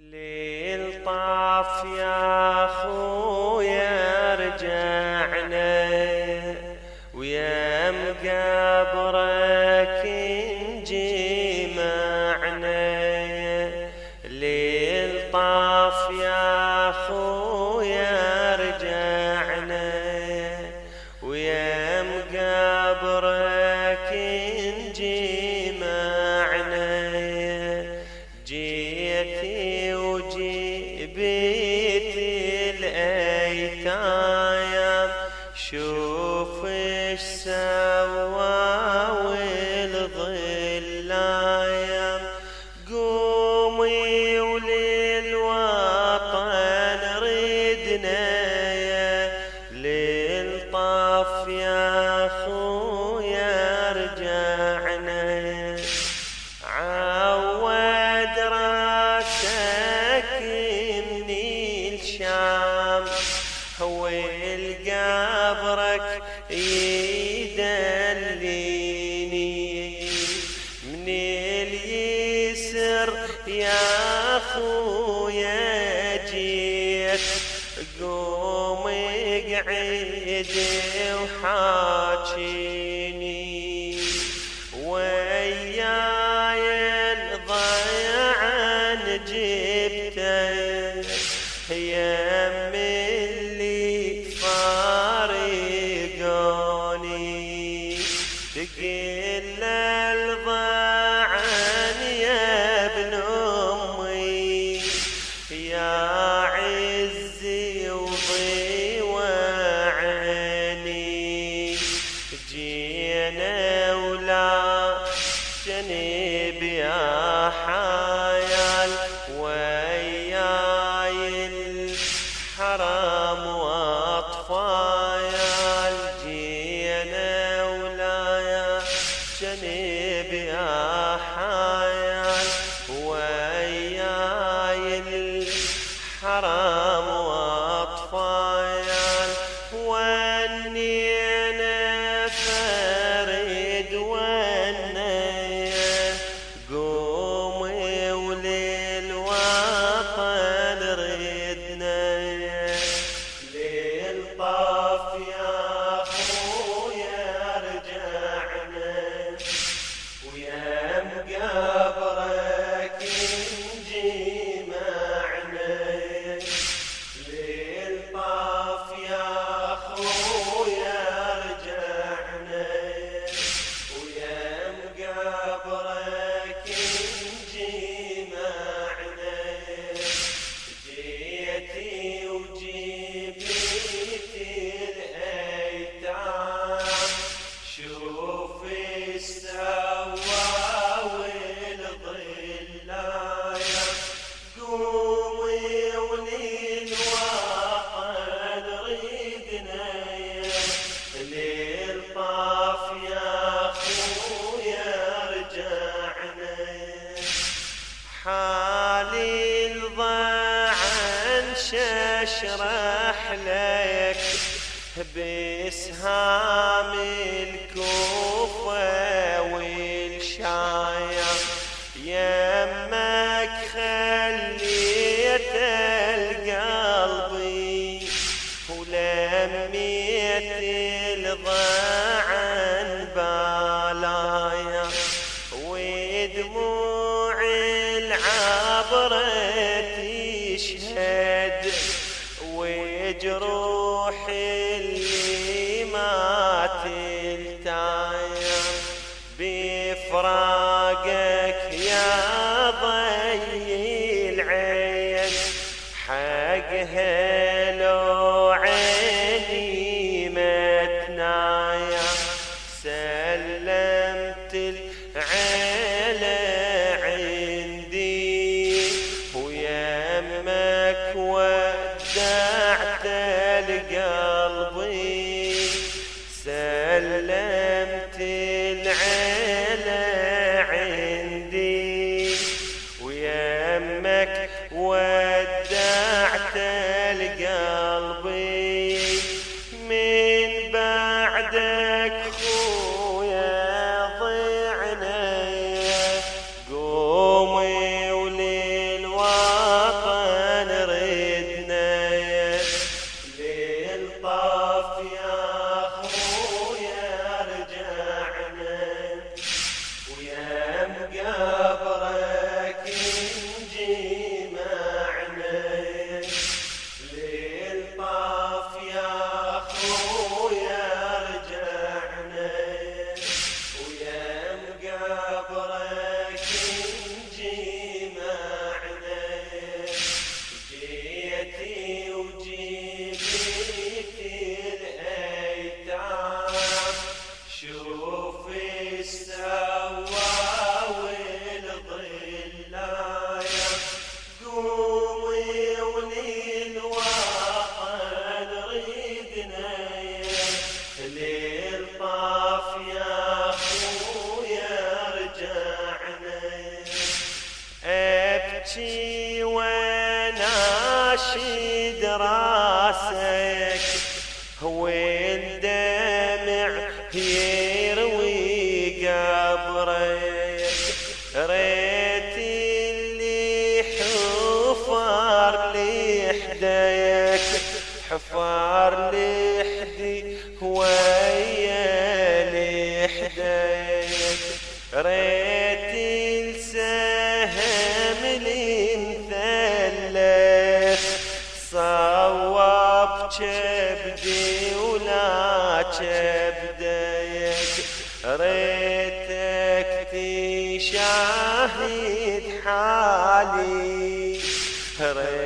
للطاف يا أخويا رجعنا ويا مقام الولاية قومي وللوطن ردنا للطف يا خويا رجعنا. عود راسك مني الشام حالي الضعن ششرح لك بسهام الكوفة والشايع. يمك خليت القلبي ولميت الضعن فراقك يا ضي العين حقها لو عيني متنايا سلمت العيلة عندي ويمك ودك ولا كبديك ريتك تشاهد حالي ريتك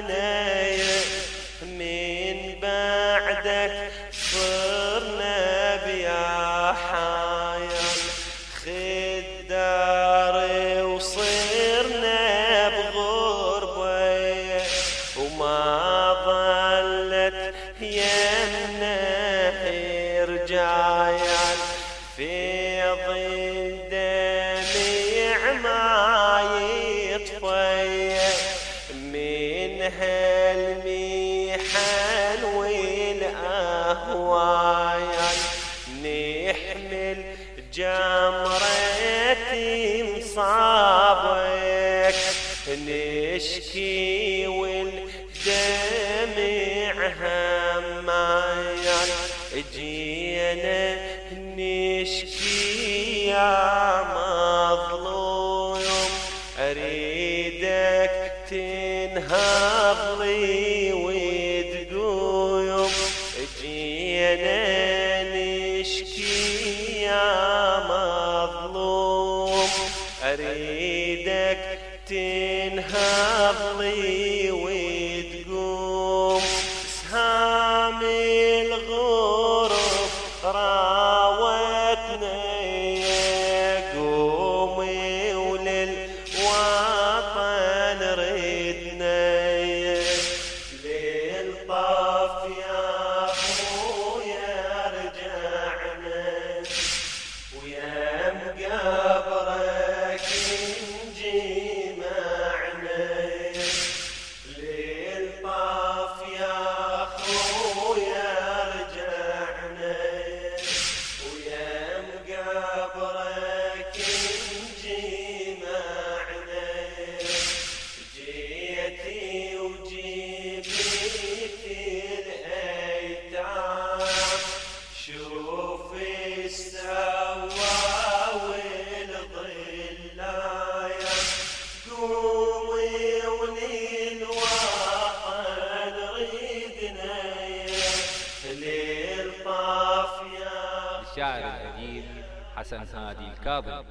بناية من بعدك صرنا بيا حايا خد داري وصرنا بغربي وما ظلت يمنا رجايا تشكي والدمع همايا جينا نشكي يا مظلوم. أريدك تنهض لي وتقوم جينا نشكي يا مظلوم. أريدك تنهض Republic. شوف استوى والظل قومي الشاعر الأديب حسن هادي الكاظم